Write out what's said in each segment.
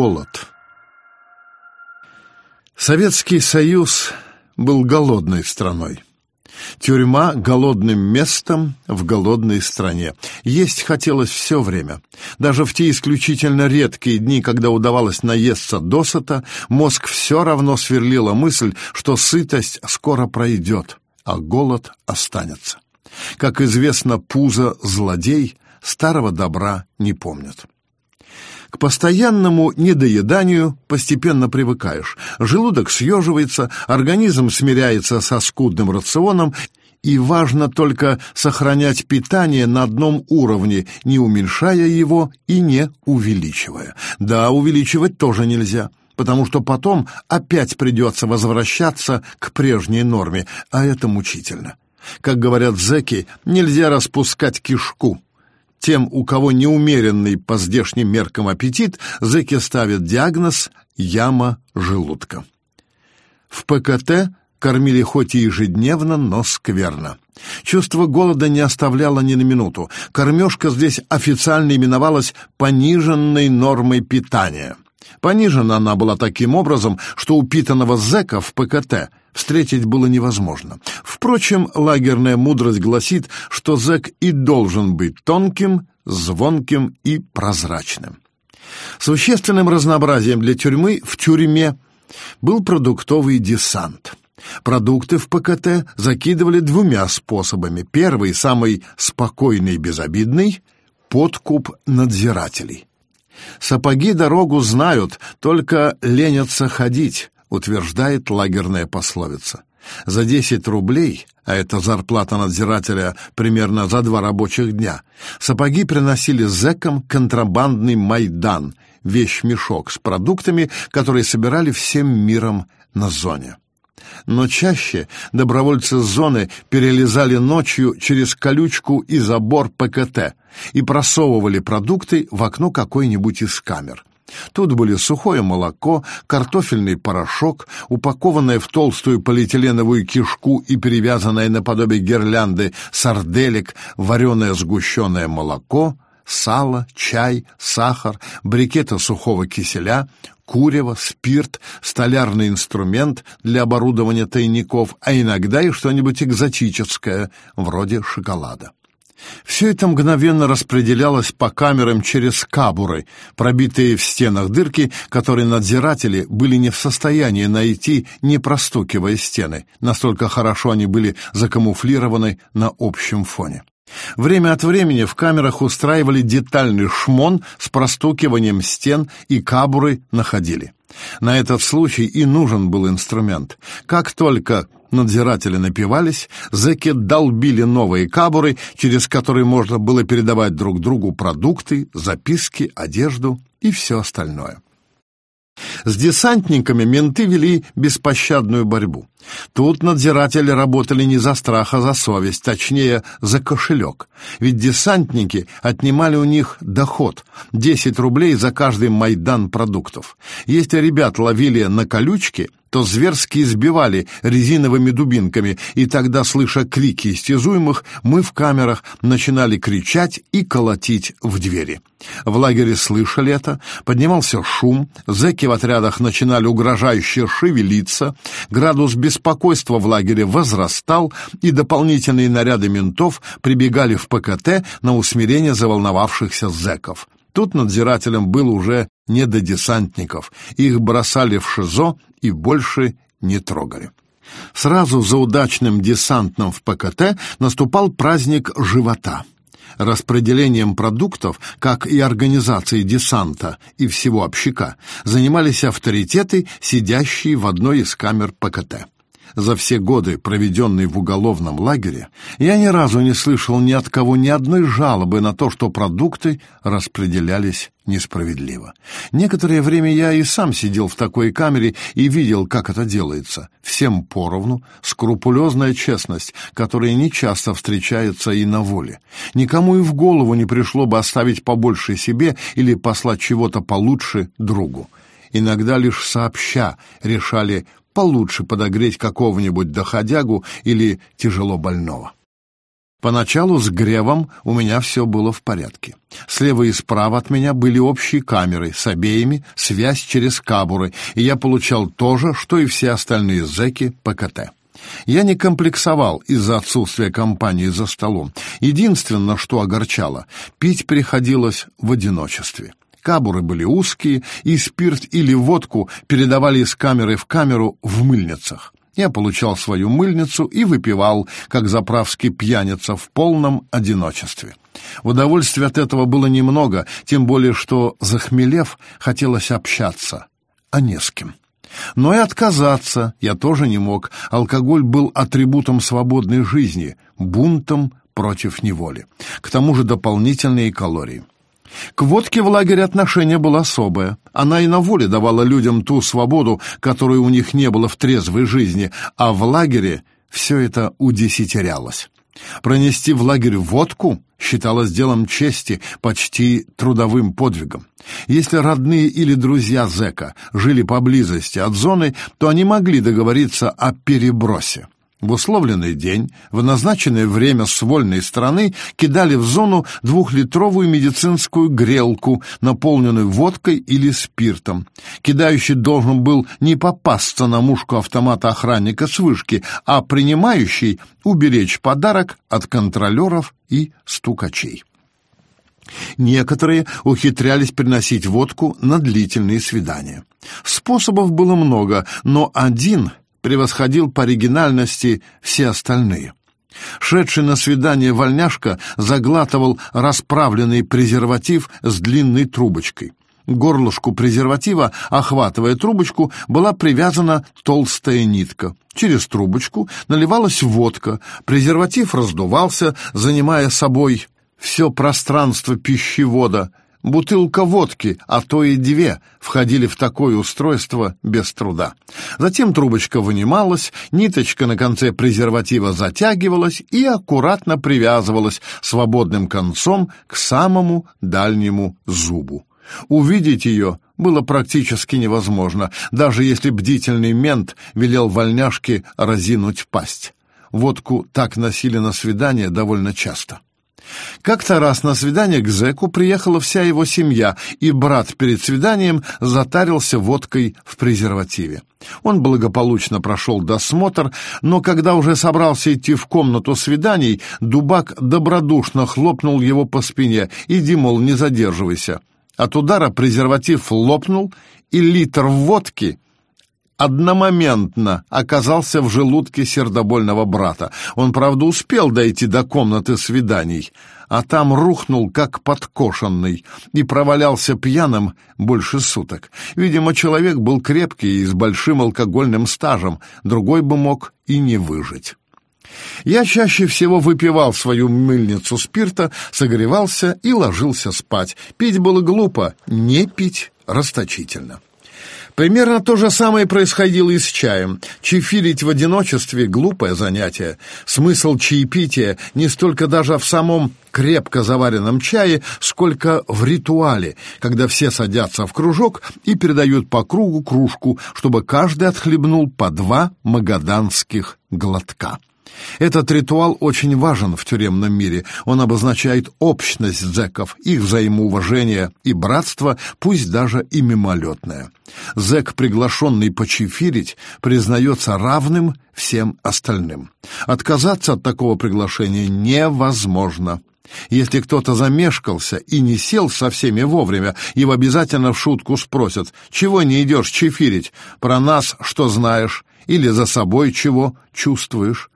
Голод. Советский Союз был голодной страной. Тюрьма голодным местом в голодной стране. Есть хотелось все время. Даже в те исключительно редкие дни, когда удавалось наесться досыта, мозг все равно сверлила мысль, что сытость скоро пройдет, а голод останется. Как известно, пузо — злодей, старого добра не помнят. К постоянному недоеданию постепенно привыкаешь. Желудок съеживается, организм смиряется со скудным рационом, и важно только сохранять питание на одном уровне, не уменьшая его и не увеличивая. Да, увеличивать тоже нельзя потому что потом опять придется возвращаться к прежней норме, а это мучительно. Как говорят зэки, нельзя распускать кишку. Тем, у кого неумеренный по здешним меркам аппетит, зэки ставят диагноз «яма желудка». В ПКТ кормили хоть и ежедневно, но скверно. Чувство голода не оставляло ни на минуту. Кормежка здесь официально именовалась пониженной нормой питания. Понижена она была таким образом, что упитанного зэка в ПКТ встретить было невозможно. Впрочем, лагерная мудрость гласит, что зэк и должен быть тонким, звонким и прозрачным. Существенным разнообразием для тюрьмы в тюрьме был продуктовый десант. Продукты в ПКТ закидывали двумя способами. Первый, самый спокойный и безобидный — подкуп надзирателей. Сапоги дорогу знают, только ленятся ходить, утверждает лагерная пословица. За 10 рублей, а это зарплата надзирателя примерно за два рабочих дня, сапоги приносили зэкам контрабандный майдан, вещмешок с продуктами, которые собирали всем миром на зоне. Но чаще добровольцы зоны перелезали ночью через колючку и забор ПКТ и просовывали продукты в окно какой-нибудь из камер. Тут были сухое молоко, картофельный порошок, упакованное в толстую полиэтиленовую кишку и перевязанное наподобие гирлянды сарделек, вареное сгущенное молоко, сало, чай, сахар, брикеты сухого киселя, курево, спирт, столярный инструмент для оборудования тайников, а иногда и что-нибудь экзотическое, вроде шоколада. Все это мгновенно распределялось по камерам через кабуры, пробитые в стенах дырки, которые надзиратели были не в состоянии найти, не простукивая стены. Настолько хорошо они были закамуфлированы на общем фоне. Время от времени в камерах устраивали детальный шмон с простукиванием стен, и кабуры находили. На этот случай и нужен был инструмент. Как только надзиратели напивались, зэки долбили новые кабуры, через которые можно было передавать друг другу продукты, записки, одежду и все остальное. С десантниками менты вели беспощадную борьбу. Тут надзиратели работали не за страх, а за совесть, точнее, за кошелек. Ведь десантники отнимали у них доход — 10 рублей за каждый майдан продуктов. Если ребят ловили на колючке, то зверски избивали резиновыми дубинками, и тогда, слыша крики истязуемых, мы в камерах начинали кричать и колотить в двери. В лагере слышали это, поднимался шум, зэки в отрядах начинали угрожающе шевелиться, градус беспокойства в лагере возрастал, и дополнительные наряды ментов прибегали в ПКТ на усмирение заволновавшихся зэков. Тут надзирателем был уже не до десантников. Их бросали в ШИЗО и больше не трогали. Сразу за удачным десантным в ПКТ наступал праздник живота. Распределением продуктов, как и организацией десанта и всего общака, занимались авторитеты, сидящие в одной из камер ПКТ. За все годы, проведенные в уголовном лагере, я ни разу не слышал ни от кого ни одной жалобы на то, что продукты распределялись несправедливо. Некоторое время я и сам сидел в такой камере и видел, как это делается. Всем поровну, скрупулезная честность, которая нечасто встречается и на воле. Никому и в голову не пришло бы оставить побольше себе или послать чего-то получше другу. Иногда лишь сообща решали получше подогреть какого-нибудь доходягу или тяжело больного. Поначалу с Гревом у меня все было в порядке. Слева и справа от меня были общие камеры, с обеими связь через кабуры, и я получал то же, что и все остальные зэки ПКТ. Я не комплексовал из-за отсутствия компании за столом. Единственное, что огорчало, пить приходилось в одиночестве. Кабуры были узкие, и спирт или водку передавали из камеры в камеру в мыльницах. Я получал свою мыльницу и выпивал, как заправский пьяница, в полном одиночестве. Удовольствия от этого было немного, тем более что, захмелев, хотелось общаться, а не с кем. Но и отказаться я тоже не мог. Алкоголь был атрибутом свободной жизни, бунтом против неволи. К тому же дополнительные калории. К водке в лагере отношение было особое. Она и на воле давала людям ту свободу, которой у них не было в трезвой жизни, а в лагере все это удесятерялось. Пронести в лагерь водку считалось делом чести, почти трудовым подвигом. Если родные или друзья зэка жили поблизости от зоны, то они могли договориться о перебросе. В условленный день, в назначенное время с вольной стороны кидали в зону двухлитровую медицинскую грелку, наполненную водкой или спиртом. Кидающий должен был не попасться на мушку автомата охранника с вышки, а принимающий уберечь подарок от контролеров и стукачей. Некоторые ухитрялись приносить водку на длительные свидания. Способов было много, но один — превосходил по оригинальности все остальные. Шедший на свидание вольняшка заглатывал расправленный презерватив с длинной трубочкой. Горлышку презерватива, охватывая трубочку, была привязана толстая нитка. Через трубочку наливалась водка, презерватив раздувался, занимая собой все пространство пищевода — Бутылка водки, а то и две, входили в такое устройство без труда. Затем трубочка вынималась, ниточка на конце презерватива затягивалась и аккуратно привязывалась свободным концом к самому дальнему зубу. Увидеть ее было практически невозможно, даже если бдительный мент велел вольняшке разинуть пасть. Водку так носили на свидание довольно часто. Как-то раз на свидание к зэку приехала вся его семья, и брат перед свиданием затарился водкой в презервативе. Он благополучно прошел досмотр, но когда уже собрался идти в комнату свиданий, Дубак добродушно хлопнул его по спине. «Иди, мол, не задерживайся». От удара презерватив лопнул, и литр водки одномоментно оказался в желудке сердобольного брата. Он, правда, успел дойти до комнаты свиданий, а там рухнул, как подкошенный, и провалялся пьяным больше суток. Видимо, человек был крепкий и с большим алкогольным стажем, другой бы мог и не выжить. Я чаще всего выпивал свою мыльницу спирта, согревался и ложился спать. Пить было глупо, не пить расточительно. Примерно то же самое происходило и с чаем. Чефирить в одиночестве — глупое занятие. Смысл чаепития не столько даже в самом крепко заваренном чае, сколько в ритуале, когда все садятся в кружок и передают по кругу кружку, чтобы каждый отхлебнул по два магаданских глотка. Этот ритуал очень важен в тюремном мире. Он обозначает общность зэков, их взаимоуважение и братство, пусть даже и мимолетное. Зэк, приглашенный почефирить, признается равным всем остальным. Отказаться от такого приглашения невозможно. Если кто-то замешкался и не сел со всеми вовремя, его обязательно в шутку спросят, «Чего не идешь чефирить? Про нас что знаешь? Или за собой чего чувствуешь?»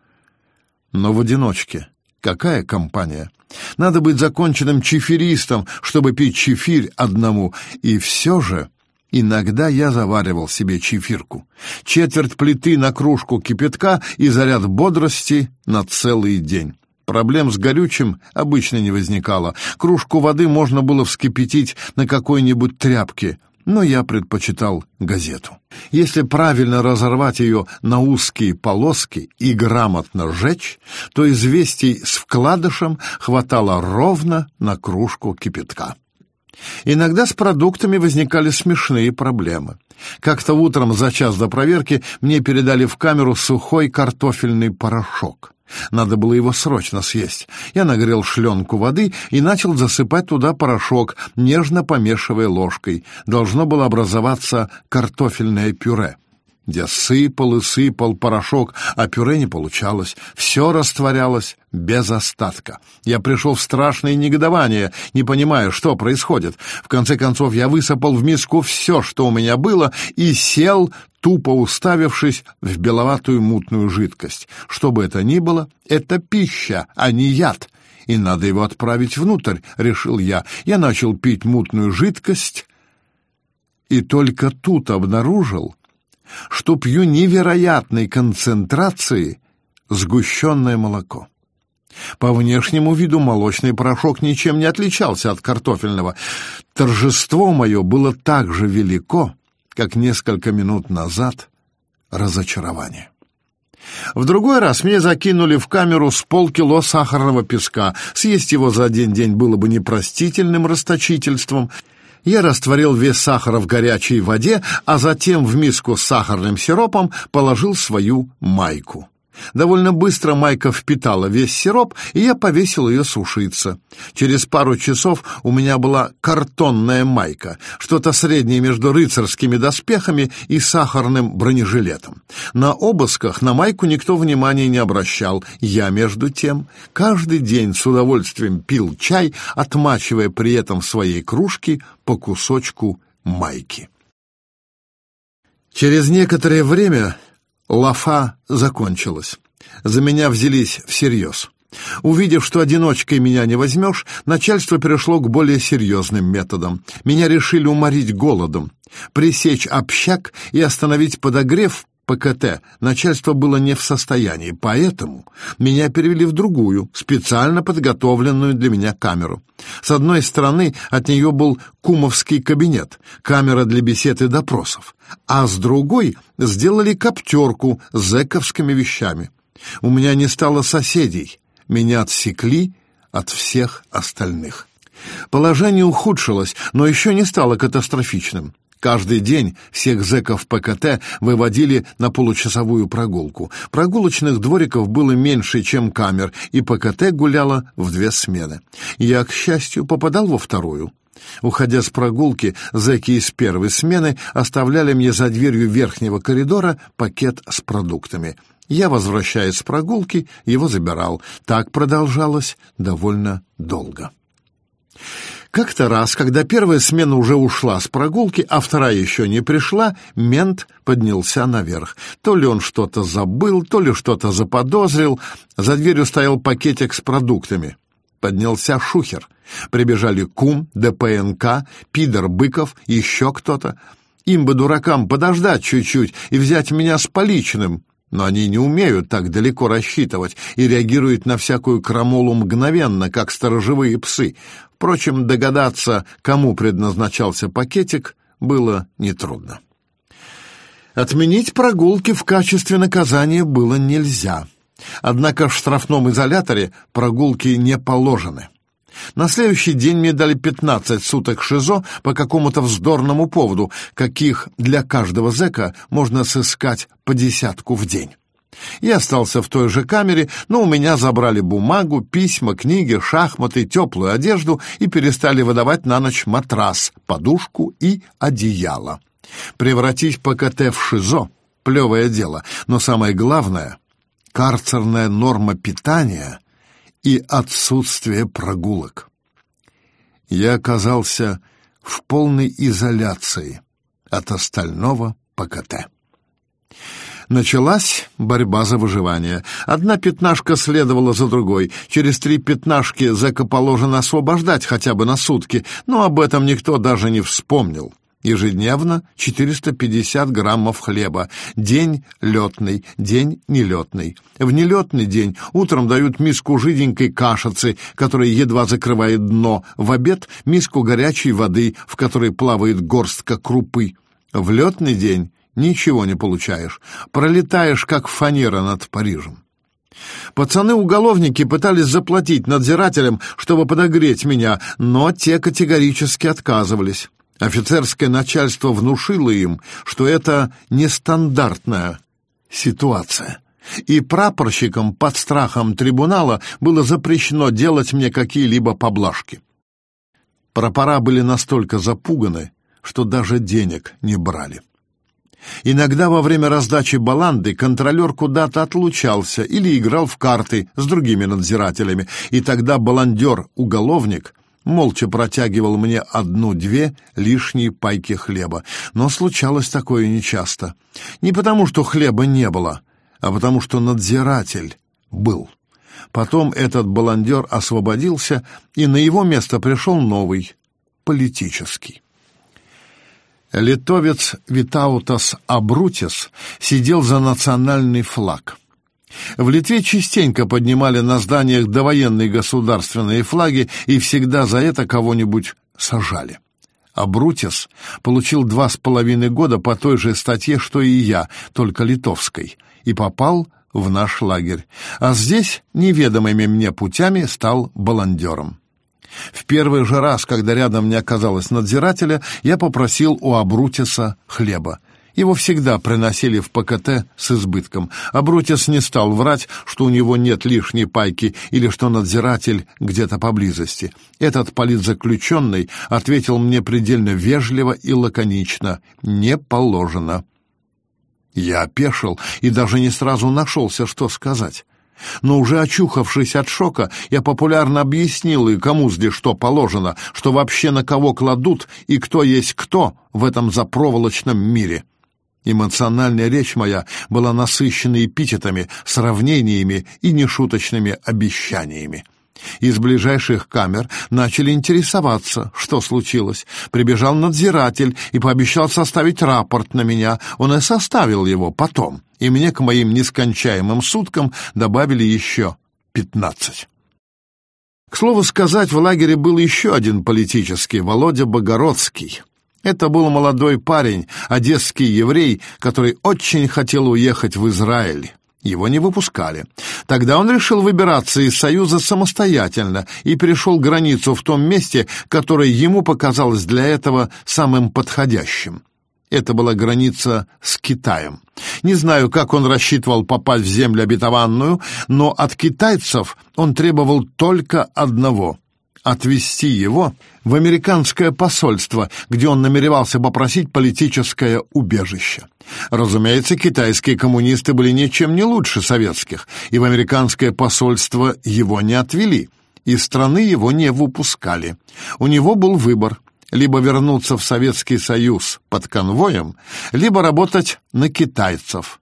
Но в одиночке. Какая компания? Надо быть законченным чефиристом, чтобы пить чефирь одному. И все же иногда я заваривал себе чефирку. Четверть плиты на кружку кипятка и заряд бодрости на целый день. Проблем с горючим обычно не возникало. Кружку воды можно было вскипятить на какой-нибудь тряпке, но я предпочитал газету. Если правильно разорвать ее на узкие полоски и грамотно сжечь, то известий с вкладышем хватало ровно на кружку кипятка. Иногда с продуктами возникали смешные проблемы. Как-то утром за час до проверки мне передали в камеру сухой картофельный порошок. Надо было его срочно съесть. Я нагрел шленку воды и начал засыпать туда порошок, нежно помешивая ложкой. Должно было образоваться картофельное пюре. Я сыпал и сыпал порошок, а пюре не получалось. Все растворялось без остатка. Я пришел в страшное негодование, не понимая, что происходит. В конце концов, я высыпал в миску все, что у меня было, и сел, тупо уставившись в беловатую мутную жидкость. Что бы это ни было, это пища, а не яд. И надо его отправить внутрь, решил я. Я начал пить мутную жидкость, и только тут обнаружил что пью невероятной концентрации сгущенное молоко. По внешнему виду молочный порошок ничем не отличался от картофельного. Торжество мое было так же велико, как несколько минут назад разочарование. В другой раз мне закинули в камеру с полкило сахарного песка. Съесть его за один день было бы непростительным расточительством — я растворил вес сахара в горячей воде, а затем в миску с сахарным сиропом положил свою майку. Довольно быстро майка впитала весь сироп, и я повесил ее сушиться. Через пару часов у меня была картонная майка, что-то среднее между рыцарскими доспехами и сахарным бронежилетом. На обысках на майку никто внимания не обращал. Я, между тем, каждый день с удовольствием пил чай, отмачивая при этом в своей кружке по кусочку майки. Через некоторое время Лафа закончилась. За меня взялись всерьез. Увидев, что одиночкой меня не возьмешь, начальство перешло к более серьезным методам. Меня решили уморить голодом, пресечь общак и остановить подогрев ПКТ начальство было не в состоянии, поэтому меня перевели в другую, специально подготовленную для меня камеру. С одной стороны от нее был кумовский кабинет, камера для бесед и допросов, а с другой сделали коптерку с зэковскими вещами. У меня не стало соседей, меня отсекли от всех остальных. Положение ухудшилось, но еще не стало катастрофичным. Каждый день всех зэков ПКТ выводили на получасовую прогулку. Прогулочных двориков было меньше, чем камер, и ПКТ гуляла в две смены. Я, к счастью, попадал во вторую. Уходя с прогулки, зэки из первой смены оставляли мне за дверью верхнего коридора пакет с продуктами. Я, возвращаясь с прогулки, его забирал. Так продолжалось довольно долго. Как-то раз, когда первая смена уже ушла с прогулки, а вторая еще не пришла, мент поднялся наверх. То ли он что-то забыл, то ли что-то заподозрил. За дверью стоял пакетик с продуктами. Поднялся шухер. Прибежали Кум, ДПНК, Пидор Быков, еще кто-то. Им бы, дуракам, подождать чуть-чуть и взять меня с поличным. Но они не умеют так далеко рассчитывать и реагируют на всякую крамолу мгновенно, как сторожевые псы. Впрочем, догадаться, кому предназначался пакетик, было нетрудно. Отменить прогулки в качестве наказания было нельзя. Однако в штрафном изоляторе прогулки не положены. На следующий день мне дали 15 суток ШИЗО по какому-то вздорному поводу, каких для каждого зэка можно сыскать по десятку в день. Я остался в той же камере, но у меня забрали бумагу, письма, книги, шахматы, теплую одежду и перестали выдавать на ночь матрас, подушку и одеяло. Превратить ПКТ в ШИЗО — плевое дело, но самое главное — карцерная норма питания и отсутствие прогулок. Я оказался в полной изоляции от остального ПКТ. Началась борьба за выживание. Одна пятнашка следовала за другой. Через три пятнашки зэка положено освобождать хотя бы на сутки, но об этом никто даже не вспомнил. Ежедневно 450 граммов хлеба. День летный, день нелетный. В нелетный день утром дают миску жиденькой кашицы, которая едва закрывает дно. В обед миску горячей воды, в которой плавает горстка крупы. В летный день ничего не получаешь. Пролетаешь, как фанера над Парижем. Пацаны-уголовники пытались заплатить надзирателям, чтобы подогреть меня, но те категорически отказывались. Офицерское начальство внушило им, что это нестандартная ситуация. и прапорщикам под страхом трибунала было запрещено делать мне какие-либо поблажки. Прапора были настолько запуганы, что даже денег не брали. Иногда во время раздачи баланды контролер куда-то отлучался или играл в карты с другими надзирателями, и тогда баландер-уголовник молча протягивал мне одну-две лишние пайки хлеба. Но случалось такое нечасто. Не потому, что хлеба не было, а потому, что надзиратель был. Потом этот баландер освободился, и на его место пришел новый, политический. Литовец Витаутас Абрутис сидел за национальный флаг. В Литве частенько поднимали на зданиях довоенные государственные флаги и всегда за это кого-нибудь сажали. Абрутис получил два с половиной года по той же статье, что и я, только литовской, и попал в наш лагерь, а здесь неведомыми мне путями стал баландером. В первый же раз, когда рядом не оказалось надзирателя, я попросил у Абрутиса хлеба. Его всегда приносили в ПКТ с избытком. Абрутис не стал врать, что у него нет лишней пайки или что надзиратель где-то поблизости. Этот политзаключенный ответил мне предельно вежливо и лаконично «не положено». Я опешил и даже не сразу нашелся, что сказать. Но уже очухавшись от шока, я популярно объяснил и кому здесь что положено, что вообще на кого кладут и кто есть кто в этом запроволочном мире. Эмоциональная речь моя была насыщена эпитетами, сравнениями и нешуточными обещаниями. Из ближайших камер начали интересоваться, что случилось. Прибежал надзиратель и пообещал составить рапорт на меня. Он и составил его потом, и мне к моим нескончаемым суткам добавили еще пятнадцать. К слову сказать, в лагере был еще один политический, Володя Богородский. Это был молодой парень, одесский еврей, который очень хотел уехать в Израиль. Его не выпускали. Тогда он решил выбираться из Союза самостоятельно и перешел границу в том месте, которое ему показалось для этого самым подходящим. Это была граница с Китаем. Не знаю, как он рассчитывал попасть в землю обетованную, но от китайцев он требовал только одного — отвезти его в американское посольство, где он намеревался попросить политическое убежище. Разумеется, китайские коммунисты были ничем не лучше советских, и в американское посольство его не отвели, из страны его не выпускали. У него был выбор — либо вернуться в Советский Союз под конвоем, либо работать на китайцев.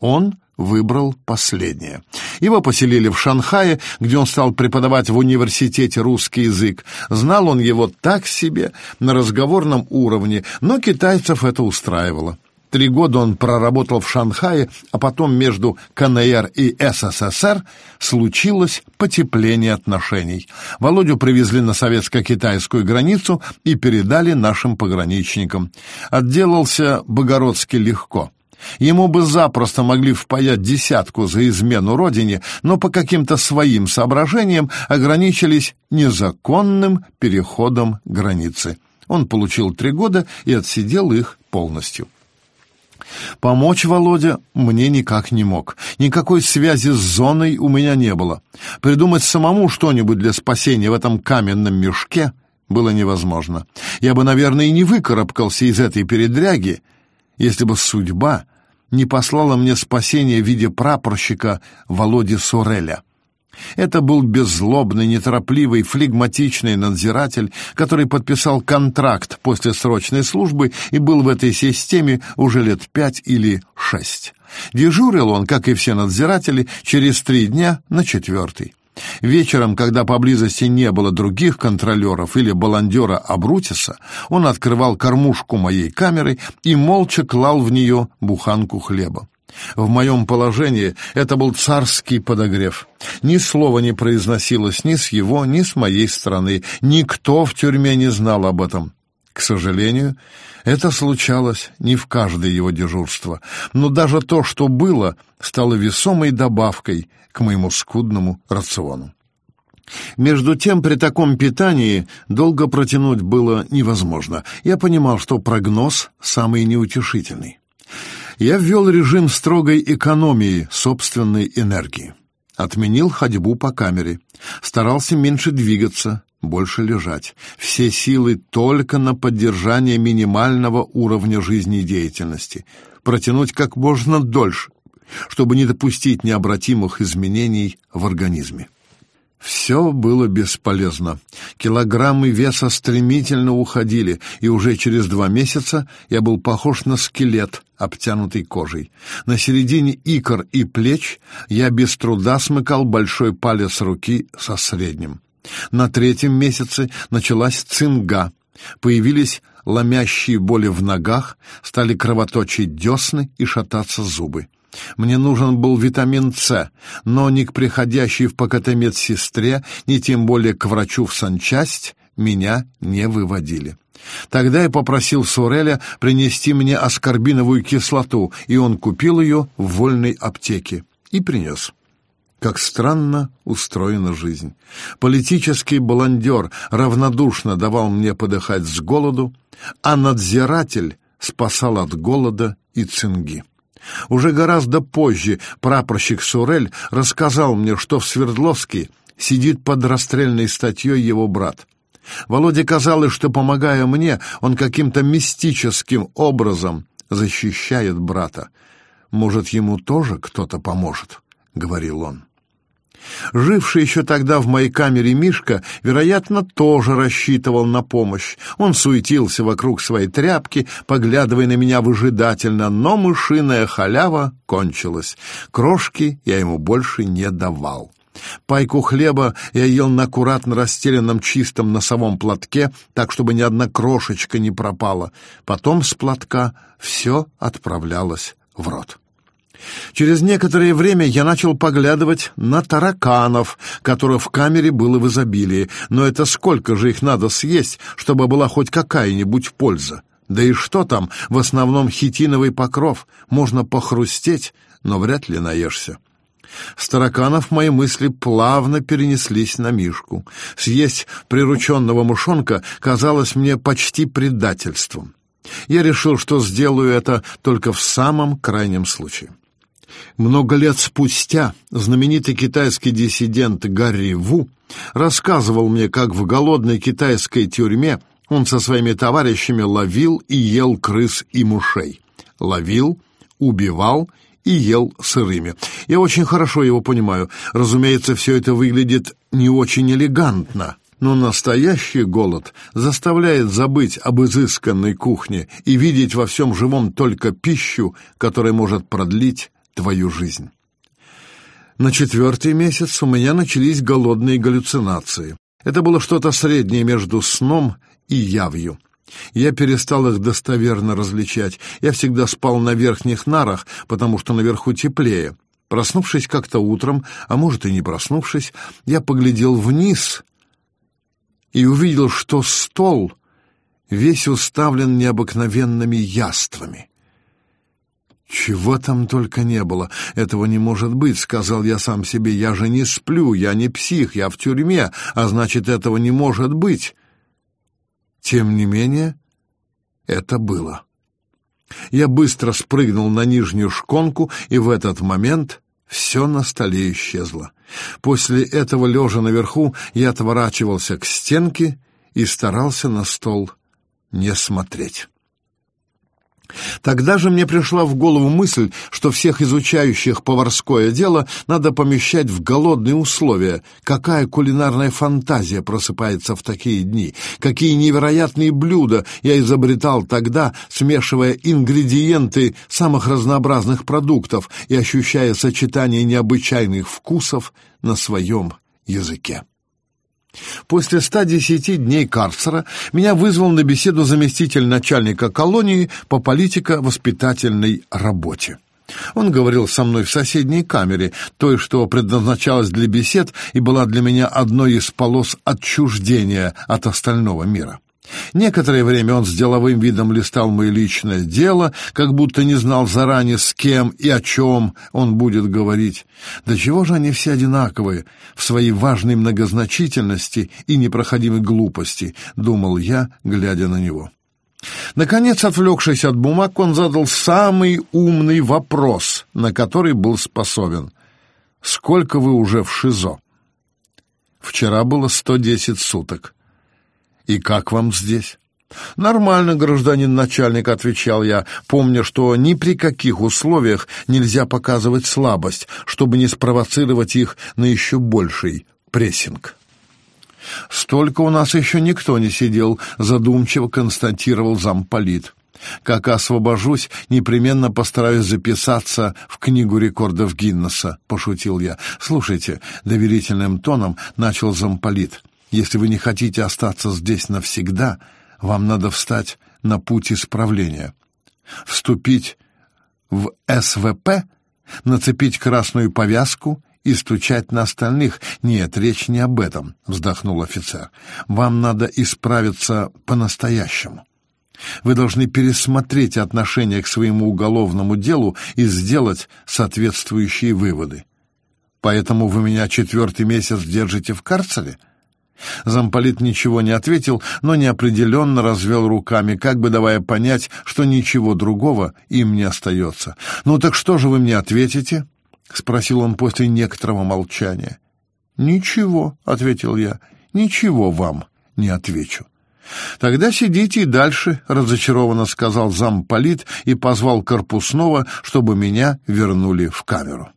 Он выбрал последнее. Его поселили в Шанхае, где он стал преподавать в университете русский язык. Знал он его так себе, на разговорном уровне, но китайцев это устраивало. Три года он проработал в Шанхае, а потом между КНР и СССР случилось потепление отношений. Володю привезли на советско-китайскую границу и передали нашим пограничникам. Отделался Богородский легко. Ему бы запросто могли впаять десятку за измену родине, но по каким-то своим соображениям ограничились незаконным переходом границы. Он получил три года и отсидел их полностью. Помочь Володя мне никак не мог. Никакой связи с зоной у меня не было. Придумать самому что-нибудь для спасения в этом каменном мешке было невозможно. Я бы, наверное, и не выкарабкался из этой передряги, если бы судьба не послала мне спасение в виде прапорщика Володи Суреля. Это был беззлобный, неторопливый, флегматичный надзиратель, который подписал контракт после срочной службы и был в этой системе уже лет пять или шесть. Дежурил он, как и все надзиратели, через три дня на четвертый. Вечером, когда поблизости не было других контролеров или баландера Абрутиса, он открывал кормушку моей камеры и молча клал в нее буханку хлеба. В моем положении это был царский подогрев. Ни слова не произносилось ни с его, ни с моей стороны. Никто в тюрьме не знал об этом. К сожалению, это случалось не в каждое его дежурство, но даже то, что было, стало весомой добавкой к моему скудному рациону. Между тем, при таком питании долго протянуть было невозможно. Я понимал, что прогноз самый неутешительный. Я ввел режим строгой экономии собственной энергии. Отменил ходьбу по камере. Старался меньше двигаться, больше лежать. Все силы только на поддержание минимального уровня жизнедеятельности. Протянуть как можно дольше, чтобы не допустить необратимых изменений в организме. Все было бесполезно. Килограммы веса стремительно уходили, и уже через два месяца я был похож на скелет, обтянутый кожей. На середине икр и плеч я без труда смыкал большой палец руки со средним. На третьем месяце началась цинга. Появились ломящие боли в ногах, стали кровоточить десны и шататься зубы. Мне нужен был витамин С, но ни к приходящей в ПКТ медсестре, ни тем более к врачу в санчасть меня не выводили. Тогда я попросил Суреля принести мне аскорбиновую кислоту, и он купил ее в вольной аптеке и принес. Как странно устроена жизнь. Политический баландер равнодушно давал мне подыхать с голоду, а надзиратель спасал от голода и цинги. Уже гораздо позже прапорщик Сурель рассказал мне, что в Свердловске сидит под расстрельной статьей его брат. Володе казалось, что, помогая мне, он каким-то мистическим образом защищает брата. «Может, ему тоже кто-то поможет?» — говорил он. Живший еще тогда в моей камере Мишка, вероятно, тоже рассчитывал на помощь. Он суетился вокруг своей тряпки, поглядывая на меня выжидательно, но мышиная халява кончилась. Крошки я ему больше не давал. Пайку хлеба я ел на аккуратно расстеленном чистом носовом платке, так, чтобы ни одна крошечка не пропала. Потом с платка все отправлялось в рот. Через некоторое время я начал поглядывать на тараканов, которых в камере было в изобилии, но это сколько же их надо съесть, чтобы была хоть какая-нибудь польза? Да и что там, в основном хитиновый покров, можно похрустеть, но вряд ли наешься. С тараканов мои мысли плавно перенеслись на Мишку. Съесть прирученного мышонка казалось мне почти предательством. Я решил, что сделаю это только в самом крайнем случае. Много лет спустя знаменитый китайский диссидент Гарри Ву рассказывал мне, как в голодной китайской тюрьме он со своими товарищами ловил и ел крыс и мушей. Ловил, убивал и ел сырыми. Я очень хорошо его понимаю. Разумеется, все это выглядит не очень элегантно. Но настоящий голод заставляет забыть об изысканной кухне и видеть во всем живом только пищу, которая может продлить твою жизнь. На четвертый месяц у меня начались голодные галлюцинации. Это было что-то среднее между сном и явью. Я перестал их достоверно различать. Я всегда спал на верхних нарах, потому что наверху теплее. Проснувшись как-то утром, а может и не проснувшись, я поглядел вниз и увидел, что стол весь уставлен необыкновенными яствами. «Чего там только не было! Этого не может быть!» — сказал я сам себе. «Я же не сплю, я не псих, я в тюрьме, а значит, этого не может быть!» Тем не менее, это было. Я быстро спрыгнул на нижнюю шконку, и в этот момент все на столе исчезло. После этого, лежа наверху, я отворачивался к стенке и старался на стол не смотреть. Тогда же мне пришла в голову мысль, что всех изучающих поварское дело надо помещать в голодные условия. Какая кулинарная фантазия просыпается в такие дни? Какие невероятные блюда я изобретал тогда, смешивая ингредиенты самых разнообразных продуктов и ощущая сочетание необычайных вкусов на своем языке. После 110 дней карцера меня вызвал на беседу заместитель начальника колонии по политико-воспитательной работе. Он говорил со мной в соседней камере, той, что предназначалась для бесед и была для меня одной из полос отчуждения от остального мира. Некоторое время он с деловым видом листал мое личное дело, как будто не знал заранее, с кем и о чем он будет говорить. Да чего же они все одинаковые в своей важной многозначительности и непроходимой глупости, думал я, глядя на него. Наконец, отвлекшись от бумаг, он задал самый умный вопрос, на который был способен. «Сколько вы уже в ШИЗО?» «Вчера было сто десять суток». «И как вам здесь?» «Нормально, гражданин начальник», — отвечал я, помня, что ни при каких условиях нельзя показывать слабость, чтобы не спровоцировать их на еще больший прессинг. «Столько у нас еще никто не сидел», — задумчиво констатировал замполит. «Как освобожусь, непременно постараюсь записаться в книгу рекордов Гиннесса», — пошутил я. «Слушайте», — доверительным тоном начал замполит, «если вы не хотите остаться здесь навсегда, вам надо встать на путь исправления. Вступить в СВП, нацепить красную повязку и стучать на остальных. Нет, речь не об этом, вздохнул офицер. Вам надо исправиться по-настоящему. Вы должны пересмотреть отношение к своему уголовному делу и сделать соответствующие выводы. Поэтому вы меня четвертый месяц держите в карцере? Замполит ничего не ответил, но неопределенно развел руками, как бы давая понять, что ничего другого им не остается. «Ну так что же вы мне ответите?» — спросил он после некоторого молчания. «Ничего», — ответил я, — «ничего вам не отвечу». «Тогда сидите и дальше», — разочарованно сказал замполит и позвал Корпусного, чтобы меня вернули в камеру.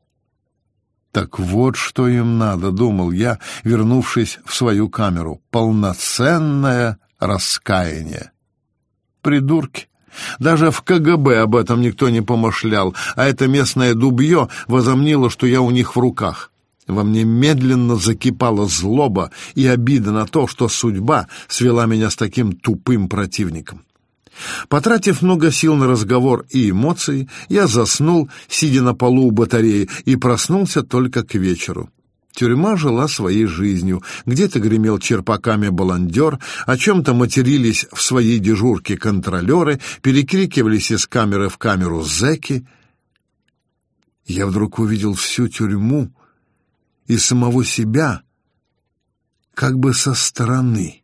Так вот, что им надо, думал я, вернувшись в свою камеру. Полноценное раскаяние. Придурки. Даже в КГБ об этом никто не помышлял, а это местное дубье возомнило, что я у них в руках. Во мне медленно закипала злоба и обида на то, что судьба свела меня с таким тупым противником. Потратив много сил на разговор и эмоции, я заснул, сидя на полу у батареи, и проснулся только к вечеру. Тюрьма жила своей жизнью. Где-то гремел черпаками баландер, о чем-то матерились в своей дежурке контролеры, перекрикивались из камеры в камеру зэки. Я вдруг увидел всю тюрьму и самого себя как бы со стороны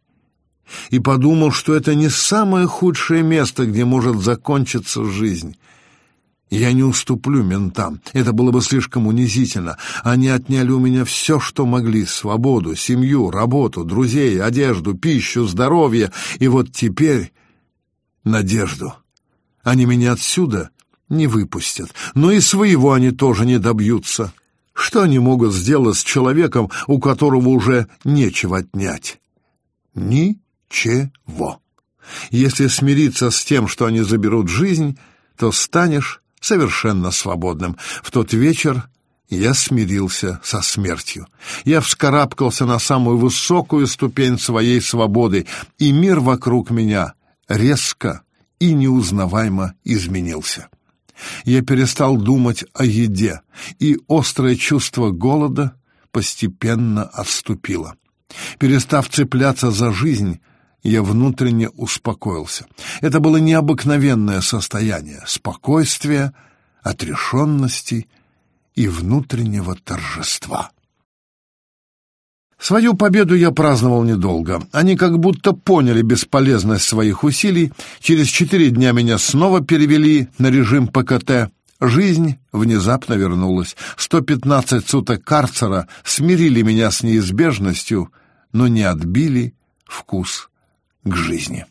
и подумал, что это не самое худшее место, где может закончиться жизнь. Я не уступлю ментам, это было бы слишком унизительно. Они отняли у меня все, что могли — свободу, семью, работу, друзей, одежду, пищу, здоровье, и вот теперь надежду. Они меня отсюда не выпустят, но и своего они тоже не добьются. Что они могут сделать с человеком, у которого уже нечего отнять? Ни чего. Если смириться с тем, что они заберут жизнь, то станешь совершенно свободным. В тот вечер я смирился со смертью. Я вскарабкался на самую высокую ступень своей свободы, и мир вокруг меня резко и неузнаваемо изменился. Я перестал думать о еде, и острое чувство голода постепенно отступило. Перестав цепляться за жизнь, я внутренне успокоился. Это было необыкновенное состояние спокойствия, отрешенности и внутреннего торжества. Свою победу я праздновал недолго. Они как будто поняли бесполезность своих усилий. Через четыре дня меня снова перевели на режим ПКТ. Жизнь внезапно вернулась. 115 суток карцера смирили меня с неизбежностью, но не отбили вкус к жизни.